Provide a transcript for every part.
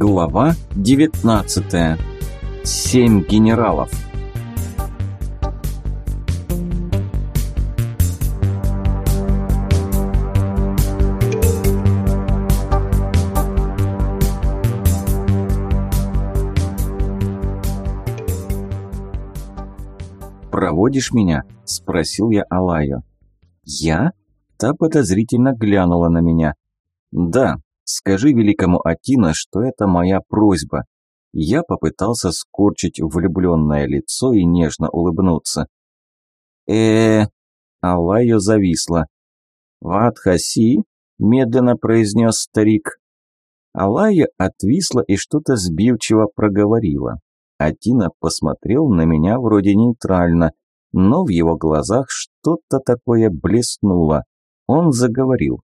Глава 19. Семь генералов. «Проводишь меня?» – спросил я Алаю. «Я?» Та подозрительно глянула на меня. «Да, скажи великому Атина, что это моя просьба». Я попытался скорчить влюбленное лицо и нежно улыбнуться. э Алайо зависла. «Ватхаси?» – медленно произнес старик. Алая отвисла и что-то сбивчиво проговорила. Атина посмотрел на меня вроде нейтрально, но в его глазах что-то такое блеснуло. Он заговорил.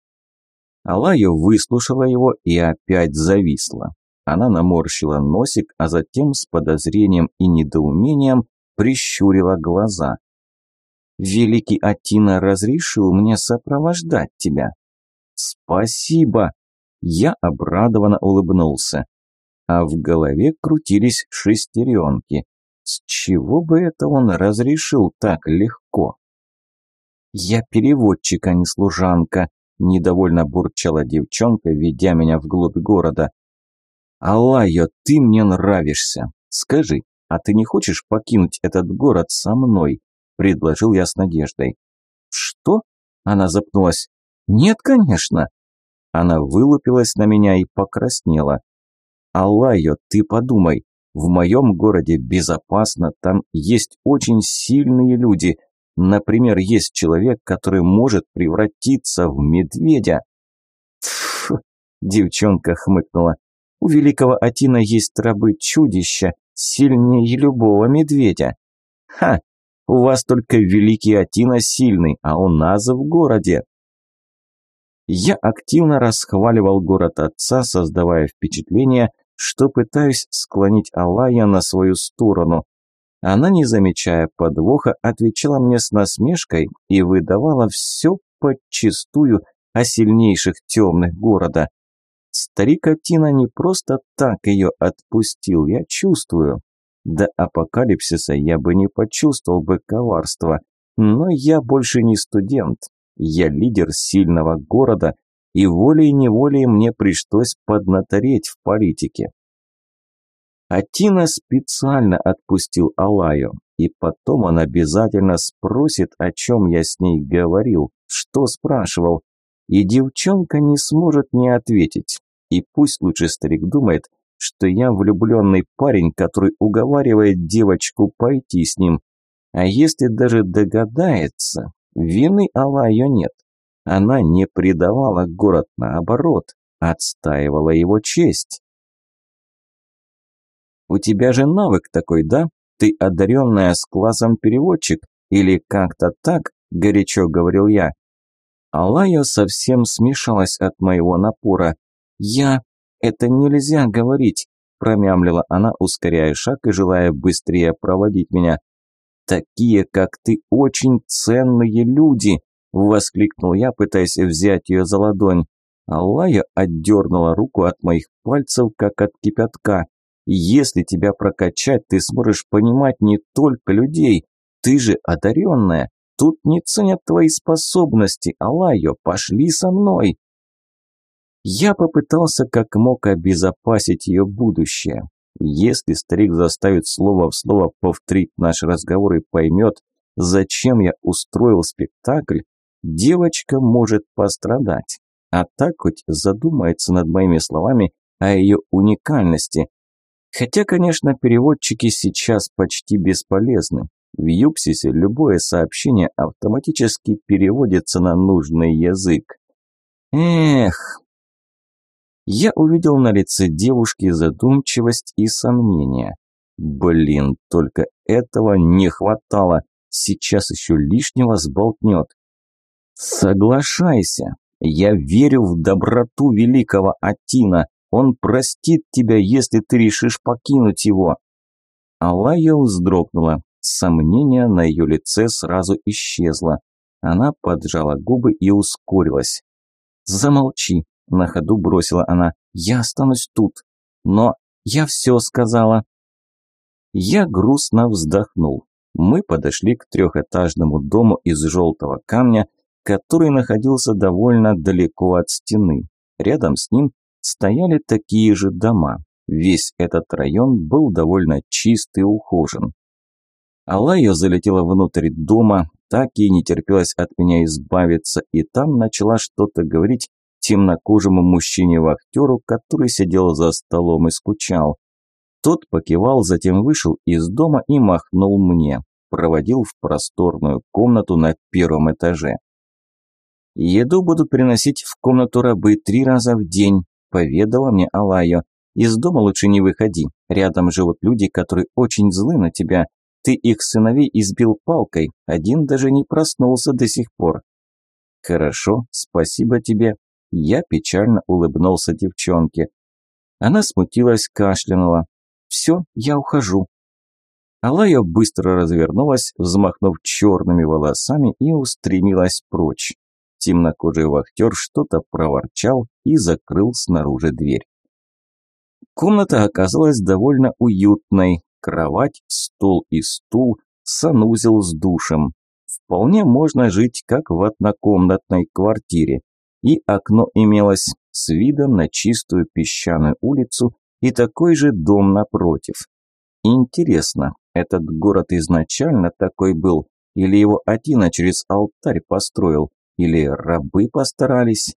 Алая выслушала его и опять зависла. Она наморщила носик, а затем с подозрением и недоумением прищурила глаза. «Великий Атина разрешил мне сопровождать тебя». «Спасибо!» Я обрадованно улыбнулся. А в голове крутились шестеренки. С чего бы это он разрешил так легко? «Я переводчик, а не служанка», – недовольно бурчала девчонка, ведя меня вглубь города. «Алайо, ты мне нравишься. Скажи, а ты не хочешь покинуть этот город со мной?» – предложил я с надеждой. «Что?» – она запнулась. «Нет, конечно». Она вылупилась на меня и покраснела. «Алайо, ты подумай, в моем городе безопасно, там есть очень сильные люди. Например, есть человек, который может превратиться в медведя. Фу, девчонка хмыкнула. У великого Атина есть рабы чудища, сильнее любого медведя. Ха, у вас только великий Атина сильный, а у нас в городе. Я активно расхваливал город отца, создавая впечатление, что пытаюсь склонить Алая на свою сторону. Она, не замечая подвоха, отвечала мне с насмешкой и выдавала все подчистую о сильнейших темных города. Старик Атина не просто так ее отпустил, я чувствую. До апокалипсиса я бы не почувствовал бы коварства, но я больше не студент. Я лидер сильного города, и волей-неволей мне пришлось поднатореть в политике. Атина специально отпустил Алаю, и потом он обязательно спросит, о чем я с ней говорил, что спрашивал, и девчонка не сможет не ответить. И пусть лучше старик думает, что я влюбленный парень, который уговаривает девочку пойти с ним. А если даже догадается, вины Алаю нет. Она не предавала город, наоборот, отстаивала его честь. У тебя же навык такой, да? Ты одаренная с классом переводчик? Или как-то так?» – горячо говорил я. Алая совсем смешалась от моего напора. «Я... Это нельзя говорить», – промямлила она, ускоряя шаг и желая быстрее проводить меня. «Такие, как ты, очень ценные люди!» – воскликнул я, пытаясь взять ее за ладонь. Алая отдернула руку от моих пальцев, как от кипятка. Если тебя прокачать, ты сможешь понимать не только людей. Ты же одаренная. Тут не ценят твои способности. Алайо, пошли со мной. Я попытался как мог обезопасить ее будущее. Если старик заставит слово в слово повторить наш разговор и поймет, зачем я устроил спектакль, девочка может пострадать. А так хоть задумается над моими словами о ее уникальности. Хотя, конечно, переводчики сейчас почти бесполезны. В Юпсисе любое сообщение автоматически переводится на нужный язык. Эх. Я увидел на лице девушки задумчивость и сомнения. Блин, только этого не хватало. Сейчас еще лишнего сболтнет. Соглашайся. Я верю в доброту великого Атина. Он простит тебя, если ты решишь покинуть его». Алая вздрогнула. Сомнение на ее лице сразу исчезло. Она поджала губы и ускорилась. «Замолчи», – на ходу бросила она. «Я останусь тут». Но я все сказала. Я грустно вздохнул. Мы подошли к трехэтажному дому из желтого камня, который находился довольно далеко от стены. Рядом с ним стояли такие же дома. Весь этот район был довольно чист и ухожен. Алая залетела внутрь дома, так и не терпелось от меня избавиться, и там начала что-то говорить темнокожему мужчине-вахтеру, который сидел за столом и скучал. Тот покивал, затем вышел из дома и махнул мне, проводил в просторную комнату на первом этаже. «Еду будут приносить в комнату рабы три раза в день», – поведала мне Алайо. «Из дома лучше не выходи. Рядом живут люди, которые очень злы на тебя. Ты их сыновей избил палкой, один даже не проснулся до сих пор». «Хорошо, спасибо тебе». Я печально улыбнулся девчонке. Она смутилась, кашлянула. «Все, я ухожу». Алая быстро развернулась, взмахнув черными волосами и устремилась прочь. Темнокожий вахтер что-то проворчал и закрыл снаружи дверь. Комната оказалась довольно уютной. Кровать, стол и стул, санузел с душем. Вполне можно жить, как в однокомнатной квартире. И окно имелось с видом на чистую песчаную улицу и такой же дом напротив. Интересно, этот город изначально такой был, или его Атина через алтарь построил? Или рабы постарались?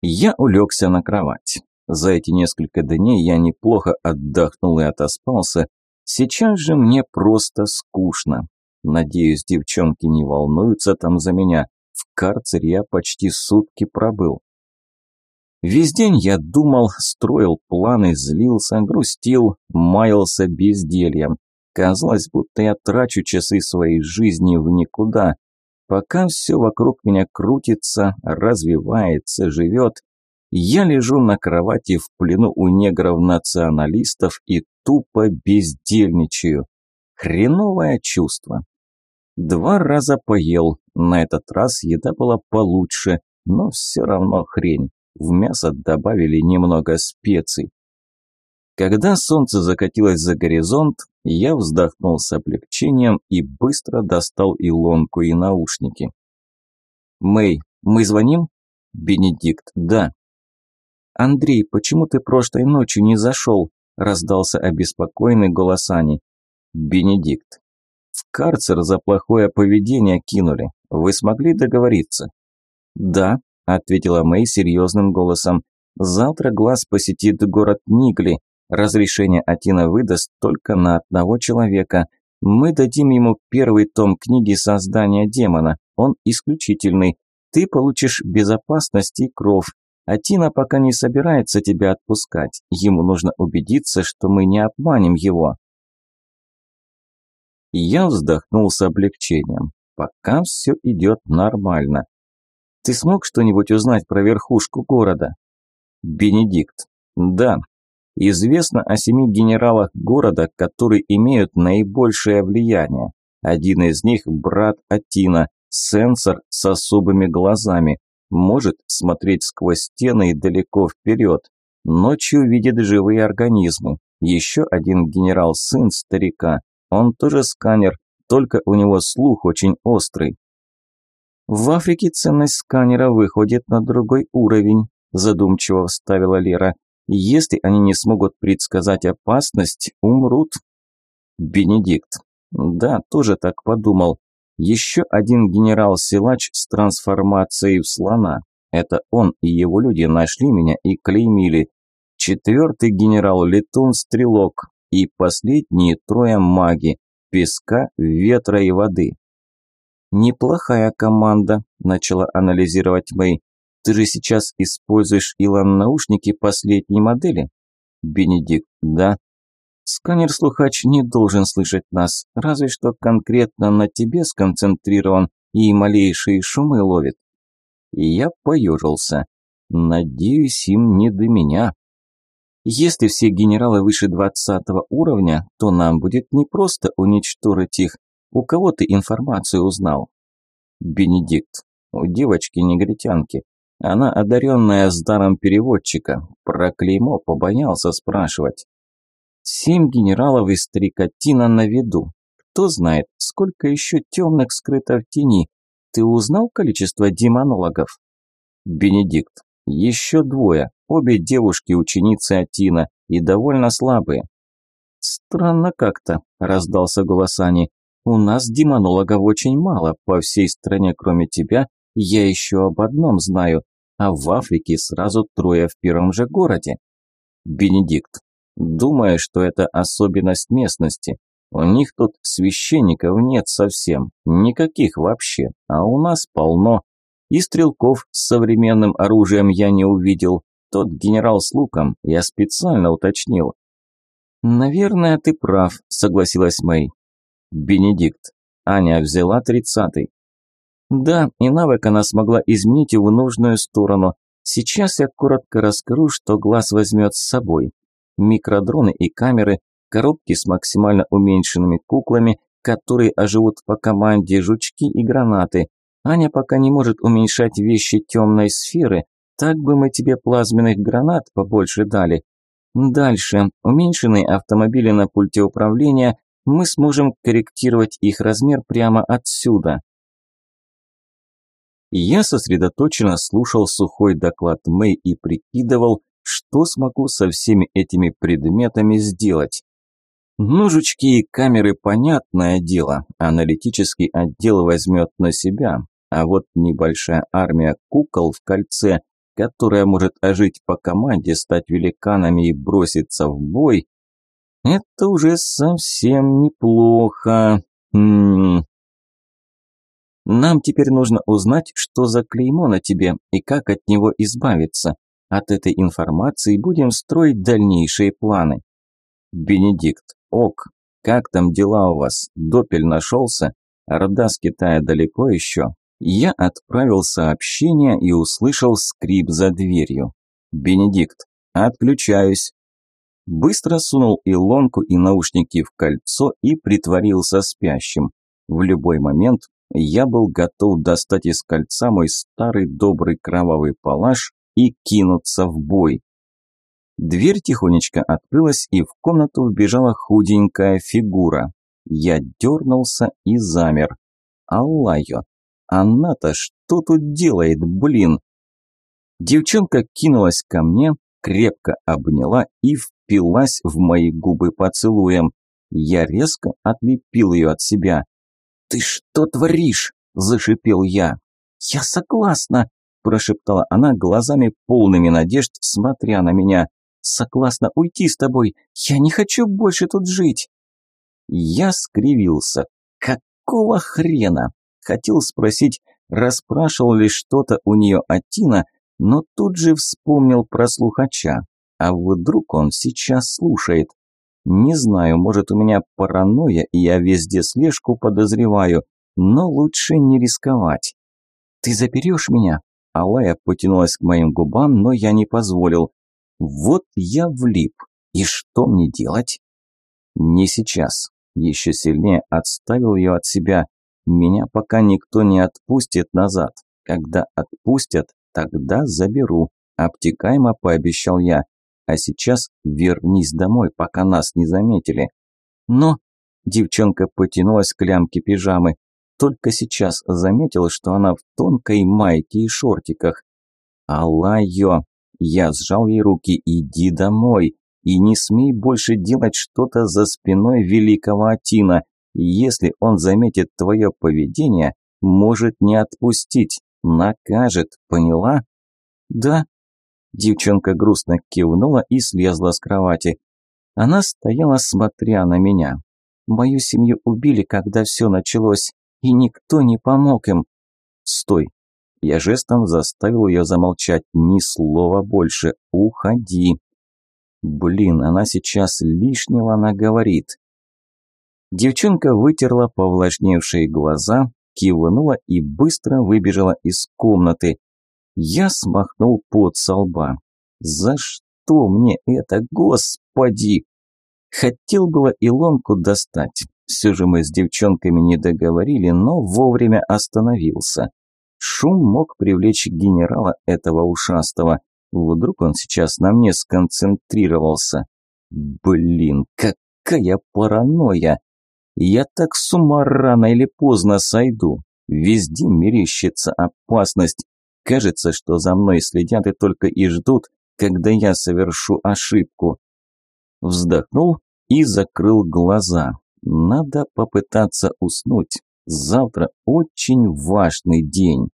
Я улегся на кровать. За эти несколько дней я неплохо отдохнул и отоспался. Сейчас же мне просто скучно. Надеюсь, девчонки не волнуются там за меня. В карцере я почти сутки пробыл. Весь день я думал, строил планы, злился, грустил, маялся бездельем. Казалось, будто я трачу часы своей жизни в никуда, Пока все вокруг меня крутится, развивается, живет, я лежу на кровати в плену у негров-националистов и тупо бездельничаю. Хреновое чувство. Два раза поел, на этот раз еда была получше, но все равно хрень. В мясо добавили немного специй. Когда солнце закатилось за горизонт, я вздохнул с облегчением и быстро достал илонку и наушники. «Мэй, мы звоним?» «Бенедикт, да». «Андрей, почему ты прошлой ночью не зашел?» – раздался обеспокоенный голос Ани. «Бенедикт, в карцер за плохое поведение кинули. Вы смогли договориться?» «Да», – ответила Мэй серьезным голосом. «Завтра глаз посетит город Нигли. Разрешение Атина выдаст только на одного человека. Мы дадим ему первый том книги создания демона. Он исключительный. Ты получишь безопасность и кров. Атина пока не собирается тебя отпускать. Ему нужно убедиться, что мы не обманем его. Я вздохнул с облегчением. Пока все идет нормально. Ты смог что-нибудь узнать про верхушку города? Бенедикт. Да, Известно о семи генералах города, которые имеют наибольшее влияние. Один из них – брат Атина, сенсор с особыми глазами, может смотреть сквозь стены и далеко вперед. Ночью видит живые организмы. Еще один генерал – сын старика. Он тоже сканер, только у него слух очень острый. В Африке ценность сканера выходит на другой уровень, задумчиво вставила Лера. Если они не смогут предсказать опасность, умрут. Бенедикт. Да, тоже так подумал. Еще один генерал-силач с трансформацией в слона. Это он и его люди нашли меня и клеймили. Четвертый генерал Летун-стрелок. И последние трое маги. Песка, ветра и воды. «Неплохая команда», – начала анализировать Мэй. Ты же сейчас используешь Илон-наушники последней модели? Бенедикт, да. Сканер-слухач не должен слышать нас, разве что конкретно на тебе сконцентрирован и малейшие шумы ловит. И я поежился. Надеюсь, им не до меня. Если все генералы выше двадцатого уровня, то нам будет непросто уничтожить их. У кого ты информацию узнал? Бенедикт. У девочки-негритянки. Она одаренная с даром переводчика. Про клеймо побоялся спрашивать. Семь генералов и стрекотина на виду. Кто знает, сколько еще темных скрыто в тени. Ты узнал количество демонологов? Бенедикт. Еще двое. Обе девушки ученицы Атина и довольно слабые. Странно как-то, раздался голос Ани. У нас демонологов очень мало, по всей стране кроме тебя, я еще об одном знаю, а в Африке сразу трое в первом же городе. Бенедикт, думаю, что это особенность местности. У них тут священников нет совсем, никаких вообще, а у нас полно. И стрелков с современным оружием я не увидел. Тот генерал с луком я специально уточнил. «Наверное, ты прав», – согласилась Мэй. Бенедикт. Аня взяла тридцатый. Да, и навык она смогла изменить в нужную сторону. Сейчас я коротко расскажу, что глаз возьмет с собой. Микродроны и камеры, коробки с максимально уменьшенными куклами, которые оживут по команде, жучки и гранаты. Аня пока не может уменьшать вещи темной сферы, так бы мы тебе плазменных гранат побольше дали. Дальше. Уменьшенные автомобили на пульте управления, мы сможем корректировать их размер прямо отсюда. Я сосредоточенно слушал сухой доклад Мэй и прикидывал, что смогу со всеми этими предметами сделать. Жучки и камеры – понятное дело, аналитический отдел возьмет на себя, а вот небольшая армия кукол в кольце, которая может ожить по команде, стать великанами и броситься в бой, это уже совсем неплохо. М -м -м. Нам теперь нужно узнать, что за клеймо на тебе и как от него избавиться. От этой информации будем строить дальнейшие планы. Бенедикт, ок, как там дела у вас? Допель нашелся? Орда с Китая далеко еще? Я отправил сообщение и услышал скрип за дверью. Бенедикт, отключаюсь. Быстро сунул илонку и наушники в кольцо и притворился спящим. В любой момент я был готов достать из кольца мой старый добрый кровавый палаш и кинуться в бой. Дверь тихонечко открылась, и в комнату вбежала худенькая фигура. Я дернулся и замер. Аллайо, она-то что тут делает, блин? Девчонка кинулась ко мне, крепко обняла и впилась в мои губы поцелуем. Я резко отлепил ее от себя. «Ты что творишь?» – зашипел я. «Я согласна», – прошептала она глазами полными надежд, смотря на меня. «Согласна уйти с тобой. Я не хочу больше тут жить». Я скривился. «Какого хрена?» Хотел спросить, расспрашивал ли что-то у нее Атина, но тут же вспомнил про слухача. А вдруг он сейчас слушает? Не знаю, может у меня паранойя, и я везде слежку подозреваю, но лучше не рисковать. «Ты заберешь меня?» Алая потянулась к моим губам, но я не позволил. Вот я влип. И что мне делать? Не сейчас. Еще сильнее отставил ее от себя. Меня пока никто не отпустит назад. Когда отпустят, тогда заберу. Обтекаемо пообещал я. А сейчас вернись домой, пока нас не заметили. Но девчонка потянулась к лямке пижамы. Только сейчас заметил, что она в тонкой майке и шортиках. Алайо, я сжал ей руки, иди домой. И не смей больше делать что-то за спиной великого Атина. Если он заметит твое поведение, может не отпустить, накажет, поняла? Да, Девчонка грустно кивнула и слезла с кровати. Она стояла, смотря на меня. Мою семью убили, когда все началось, и никто не помог им. Стой. Я жестом заставил ее замолчать. Ни слова больше. Уходи. Блин, она сейчас лишнего наговорит. Девчонка вытерла повлажневшие глаза, кивнула и быстро выбежала из комнаты. Я смахнул пот со лба. За что мне это, господи? Хотел было Илонку достать. Все же мы с девчонками не договорили, но вовремя остановился. Шум мог привлечь генерала этого ушастого. Вдруг он сейчас на мне сконцентрировался. Блин, какая паранойя! Я так с ума рано или поздно сойду. Везде мерещится опасность. Кажется, что за мной следят и только и ждут, когда я совершу ошибку. Вздохнул и закрыл глаза. Надо попытаться уснуть. Завтра очень важный день.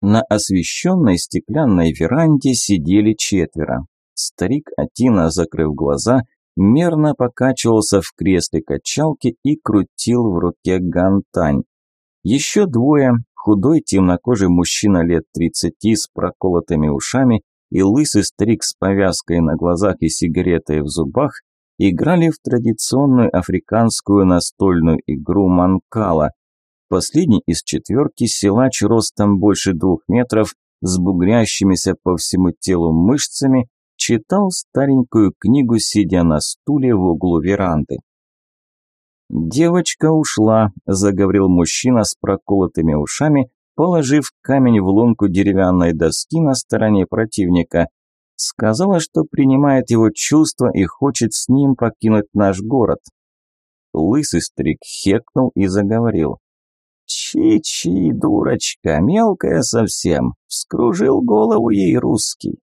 На освещенной стеклянной веранде сидели четверо. Старик Атина, закрыв глаза, мерно покачивался в кресле качалки и крутил в руке гантань. Еще двое, худой темнокожий мужчина лет тридцати с проколотыми ушами и лысый старик с повязкой на глазах и сигаретой в зубах, играли в традиционную африканскую настольную игру манкала. Последний из четверки силач ростом больше двух метров с бугрящимися по всему телу мышцами читал старенькую книгу, сидя на стуле в углу веранды. «Девочка ушла», – заговорил мужчина с проколотыми ушами, положив камень в лунку деревянной доски на стороне противника. Сказала, что принимает его чувства и хочет с ним покинуть наш город. Лысый стрик хекнул и заговорил. «Чи-чи, дурочка, мелкая совсем, вскружил голову ей русский.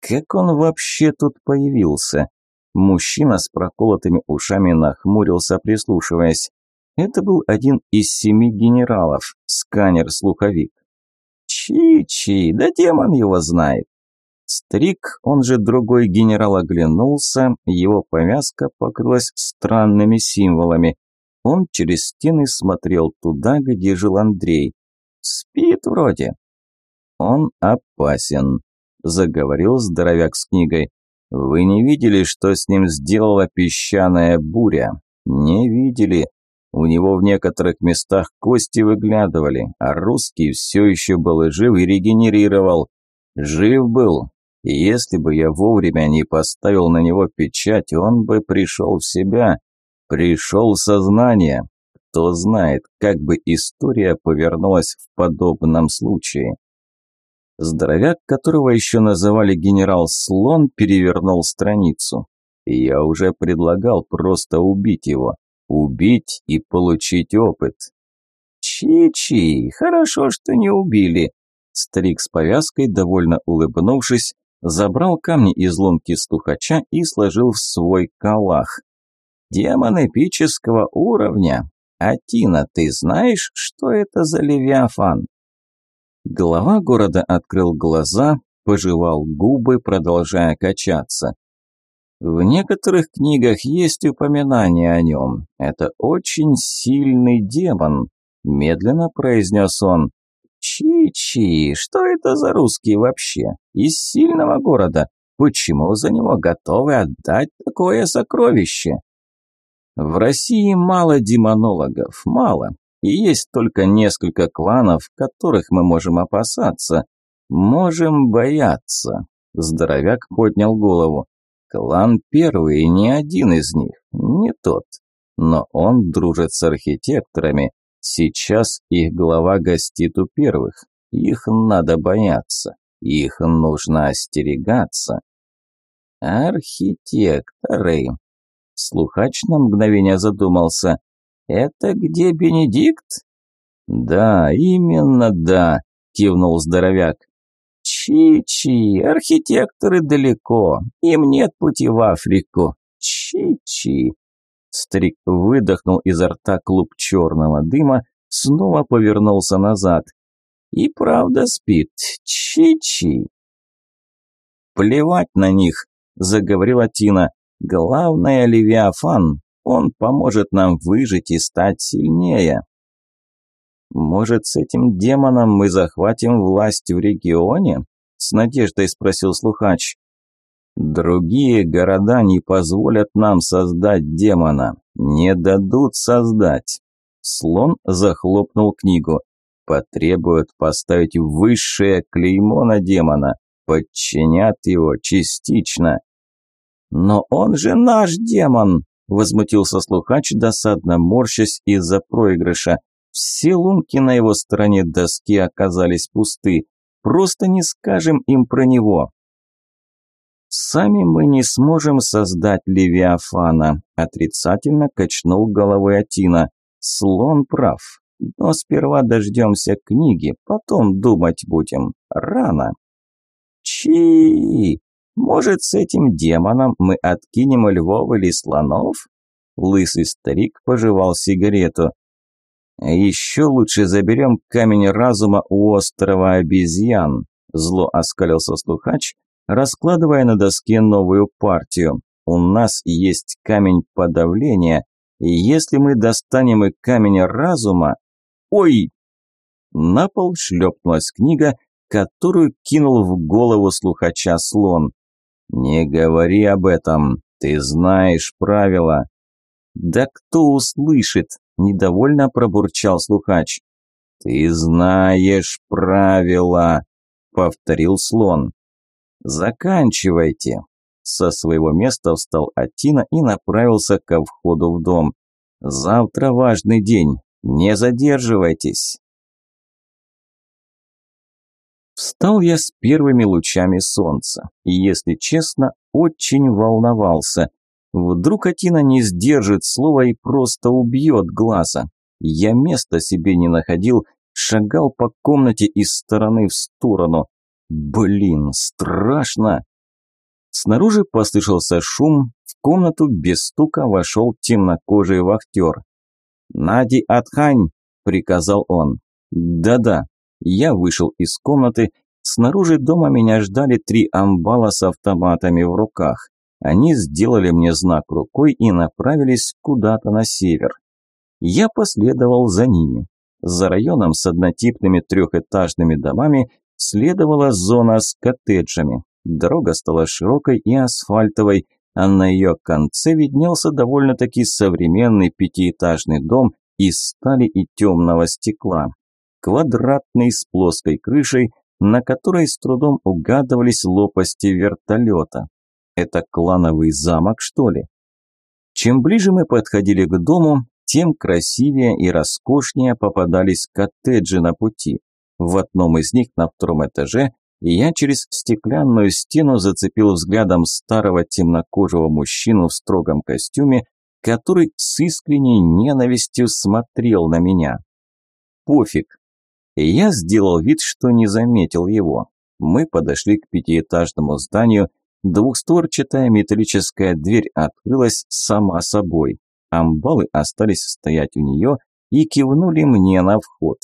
Как он вообще тут появился? Мужчина с проколотыми ушами нахмурился, прислушиваясь. Это был один из семи генералов, сканер-слуховик. Чи-чи, да демон его знает. Стрик, он же другой генерал, оглянулся, его повязка покрылась странными символами. Он через стены смотрел туда, где жил Андрей. Спит вроде. Он опасен заговорил здоровяк с книгой. «Вы не видели, что с ним сделала песчаная буря? Не видели. У него в некоторых местах кости выглядывали, а русский все еще был жив и регенерировал. Жив был. И если бы я вовремя не поставил на него печать, он бы пришел в себя, пришел в сознание. Кто знает, как бы история повернулась в подобном случае. Здоровяк, которого еще называли генерал Слон, перевернул страницу. Я уже предлагал просто убить его. Убить и получить опыт. Чи-чи, хорошо, что не убили. Старик с повязкой, довольно улыбнувшись, забрал камни из лунки стухача и сложил в свой калах. Демон эпического уровня. Атина, ты знаешь, что это за левиафан? Глава города открыл глаза, пожевал губы, продолжая качаться. В некоторых книгах есть упоминание о нем. Это очень сильный демон, медленно произнес он. Чи-чи, что это за русский вообще? Из сильного города. Почему за него готовы отдать такое сокровище? В России мало демонологов, мало. И есть только несколько кланов, которых мы можем опасаться. Можем бояться. Здоровяк поднял голову. Клан первый, не один из них, не тот. Но он дружит с архитекторами. Сейчас их глава гостит у первых. Их надо бояться. Их нужно остерегаться. Архитекторы. Слухач на мгновение задумался. «Это где Бенедикт?» «Да, именно да», – кивнул здоровяк. «Чи-чи, архитекторы далеко, им нет пути в Африку. Чи-чи». Старик выдохнул изо рта клуб черного дыма, снова повернулся назад. «И правда спит. Чи-чи». «Плевать на них», – заговорила Тина. «Главное, Левиафан, он поможет нам выжить и стать сильнее. Может, с этим демоном мы захватим власть в регионе? С надеждой спросил слухач. Другие города не позволят нам создать демона, не дадут создать. Слон захлопнул книгу. Потребуют поставить высшее клеймо на демона, подчинят его частично. Но он же наш демон, возмутился слухач, досадно морщась из-за проигрыша. Все лунки на его стороне доски оказались пусты. Просто не скажем им про него. «Сами мы не сможем создать Левиафана», – отрицательно качнул головой Атина. «Слон прав. Но сперва дождемся книги, потом думать будем. Рано». «Чи! Может, с этим демоном мы откинем львов или слонов?» Лысый старик пожевал сигарету. «Еще лучше заберем камень разума у острова обезьян», – зло оскалился слухач – раскладывая на доске новую партию. У нас есть камень подавления, и если мы достанем и камень разума... Ой! На пол шлепнулась книга, которую кинул в голову слухача слон. «Не говори об этом, ты знаешь правила». «Да кто услышит?» – недовольно пробурчал слухач. «Ты знаешь правила», – повторил слон. «Заканчивайте!» Со своего места встал Атина и направился ко входу в дом. «Завтра важный день, не задерживайтесь!» Встал я с первыми лучами солнца, и, если честно, очень волновался. Вдруг Атина не сдержит слова и просто убьет глаза. Я места себе не находил, шагал по комнате из стороны в сторону. Блин, страшно. Снаружи послышался шум, в комнату без стука вошел темнокожий вахтер. «Нади Атхань!» – приказал он. «Да-да». Я вышел из комнаты. Снаружи дома меня ждали три амбала с автоматами в руках. Они сделали мне знак рукой и направились куда-то на север. Я последовал за ними. За районом с однотипными трехэтажными домами следовала зона с коттеджами. Дорога стала широкой и асфальтовой, а на ее конце виднелся довольно-таки современный пятиэтажный дом из стали и темного стекла. Квадратный с плоской крышей, на которой с трудом угадывались лопасти вертолета. Это клановый замок, что ли? Чем ближе мы подходили к дому, тем красивее и роскошнее попадались коттеджи на пути. В одном из них на втором этаже я через стеклянную стену зацепил взглядом старого темнокожего мужчину в строгом костюме, который с искренней ненавистью смотрел на меня. Пофиг. Я сделал вид, что не заметил его. Мы подошли к пятиэтажному зданию, двухстворчатая металлическая дверь открылась сама собой. Амбалы остались стоять у нее и кивнули мне на вход.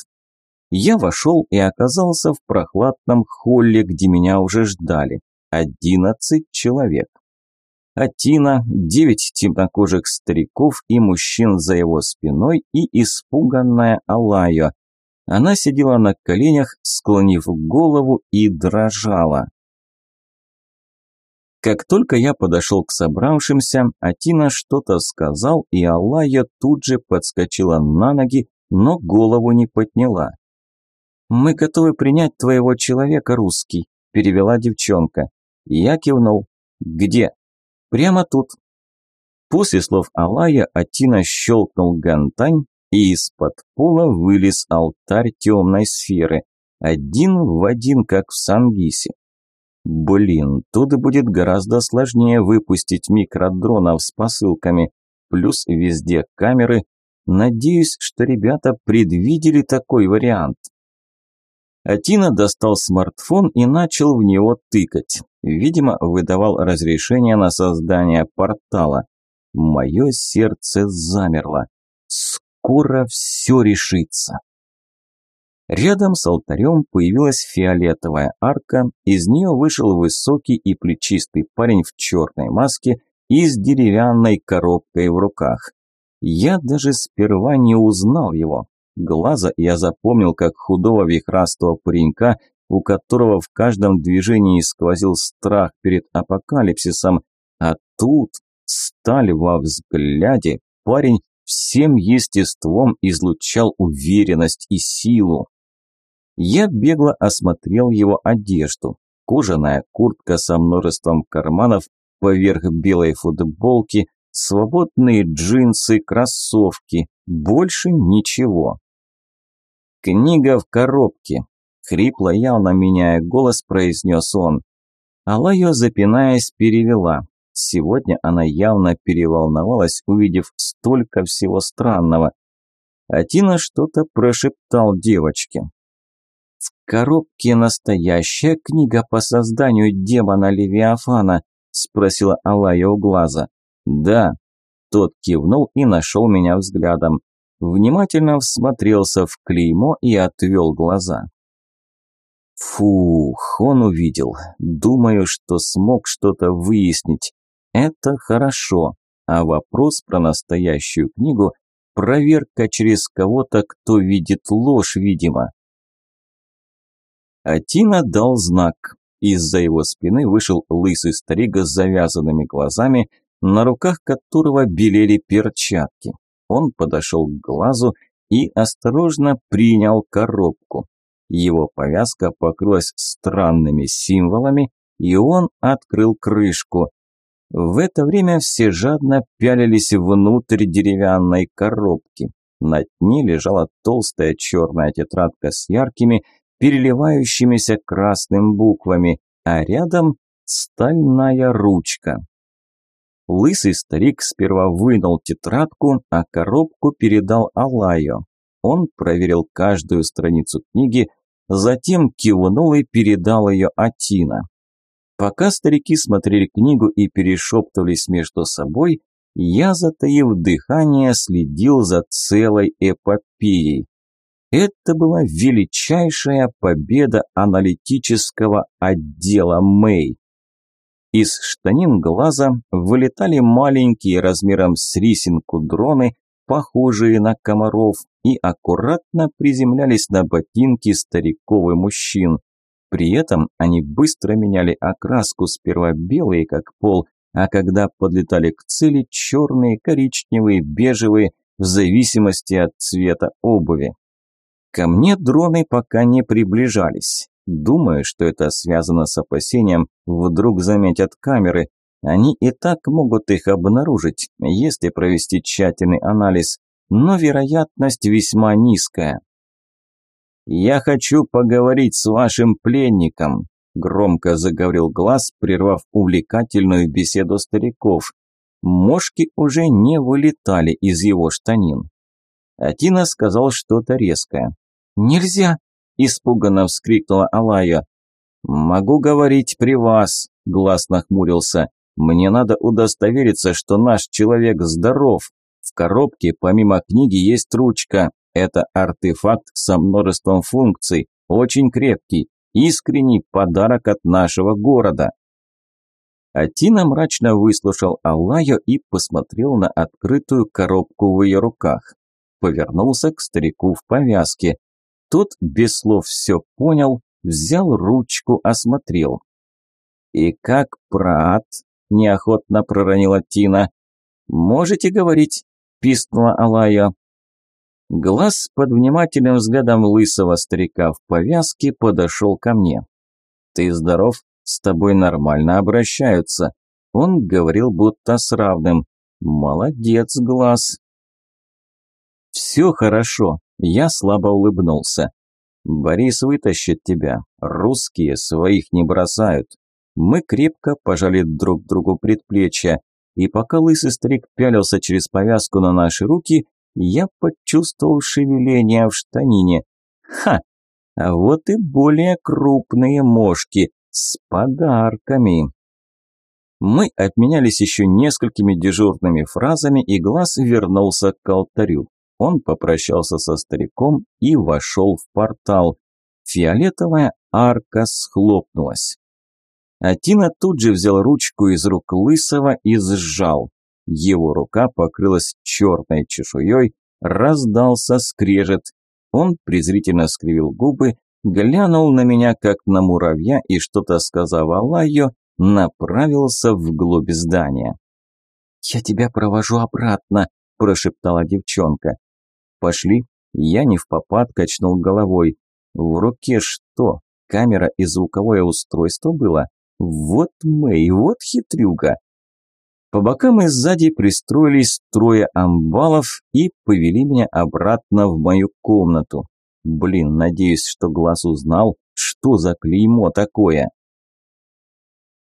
Я вошел и оказался в прохладном холле, где меня уже ждали. Одиннадцать человек. Атина, девять темнокожих стариков и мужчин за его спиной и испуганная Алайо. Она сидела на коленях, склонив голову и дрожала. Как только я подошел к собравшимся, Атина что-то сказал, и Алайо тут же подскочила на ноги, но голову не подняла. «Мы готовы принять твоего человека, русский», – перевела девчонка. Я кивнул. «Где?» «Прямо тут». После слов Алая Атина щелкнул гантань, и из-под пола вылез алтарь темной сферы. Один в один, как в Сангисе. Блин, тут будет гораздо сложнее выпустить микродронов с посылками. Плюс везде камеры. Надеюсь, что ребята предвидели такой вариант. Атина достал смартфон и начал в него тыкать. Видимо, выдавал разрешение на создание портала. Мое сердце замерло. Скоро все решится. Рядом с алтарем появилась фиолетовая арка, из нее вышел высокий и плечистый парень в черной маске и с деревянной коробкой в руках. Я даже сперва не узнал его. Глаза я запомнил как худого вихрастого паренька, у которого в каждом движении сквозил страх перед апокалипсисом, а тут сталь во взгляде, парень всем естеством излучал уверенность и силу. Я бегло осмотрел его одежду. Кожаная куртка со множеством карманов поверх белой футболки, свободные джинсы, кроссовки, больше ничего. «Книга в коробке», – хрипло, явно меняя голос, произнес он. Алайо, запинаясь, перевела. Сегодня она явно переволновалась, увидев столько всего странного. Атина что-то прошептал девочке. «В коробке настоящая книга по созданию демона Левиафана?» – спросила Алая у глаза. «Да». Тот кивнул и нашел меня взглядом. Внимательно всмотрелся в клеймо и отвел глаза. Фух, он увидел. Думаю, что смог что-то выяснить. Это хорошо. А вопрос про настоящую книгу – проверка через кого-то, кто видит ложь, видимо. Атина дал знак. Из-за его спины вышел лысый старик с завязанными глазами, на руках которого белели перчатки. Он подошел к глазу и осторожно принял коробку. Его повязка покрылась странными символами, и он открыл крышку. В это время все жадно пялились внутрь деревянной коробки. На дне лежала толстая черная тетрадка с яркими, переливающимися красным буквами, а рядом стальная ручка. Лысый старик сперва вынул тетрадку, а коробку передал Алаю. Он проверил каждую страницу книги, затем кивнул и передал ее Атина. Пока старики смотрели книгу и перешептывались между собой, я, затаив дыхание, следил за целой эпопеей. Это была величайшая победа аналитического отдела Мэй. Из штанин глаза вылетали маленькие размером с рисинку дроны, похожие на комаров, и аккуратно приземлялись на ботинки стариков и мужчин. При этом они быстро меняли окраску, сперва белые, как пол, а когда подлетали к цели, черные, коричневые, бежевые, в зависимости от цвета обуви. Ко мне дроны пока не приближались. Думаю, что это связано с опасением, вдруг заметят камеры. Они и так могут их обнаружить, если провести тщательный анализ, но вероятность весьма низкая. «Я хочу поговорить с вашим пленником», – громко заговорил глаз, прервав увлекательную беседу стариков. Мошки уже не вылетали из его штанин. Атина сказал что-то резкое. «Нельзя!» – испуганно вскрикнула Алая. «Могу говорить при вас», – глаз нахмурился. «Мне надо удостовериться, что наш человек здоров. В коробке помимо книги есть ручка. Это артефакт со множеством функций, очень крепкий, искренний подарок от нашего города». Атина мрачно выслушал Аллаю и посмотрел на открытую коробку в ее руках. Повернулся к старику в повязке. Тот без слов все понял, взял ручку, осмотрел. «И как прат?» – неохотно проронила Тина. «Можете говорить?» – пискнула Алая. Глаз под внимательным взглядом лысого старика в повязке подошел ко мне. «Ты здоров? С тобой нормально обращаются». Он говорил будто с равным. «Молодец, Глаз». «Все хорошо», я слабо улыбнулся. «Борис вытащит тебя. Русские своих не бросают». Мы крепко пожали друг другу предплечья, и пока лысый старик пялился через повязку на наши руки, я почувствовал шевеление в штанине. Ха! А вот и более крупные мошки с подарками. Мы обменялись еще несколькими дежурными фразами, и глаз вернулся к алтарю. Он попрощался со стариком и вошел в портал. Фиолетовая арка схлопнулась. Атина тут же взял ручку из рук Лысого и сжал. Его рука покрылась черной чешуей, раздался скрежет. Он презрительно скривил губы, глянул на меня, как на муравья, и что-то сказав Алайо, направился вглубь здания. «Я тебя провожу обратно», – прошептала девчонка. «Пошли». Я не в попад качнул головой. В руке что? Камера и звуковое устройство было? Вот Мэй, вот хитрюга. По бокам и сзади пристроились трое амбалов и повели меня обратно в мою комнату. Блин, надеюсь, что глаз узнал, что за клеймо такое.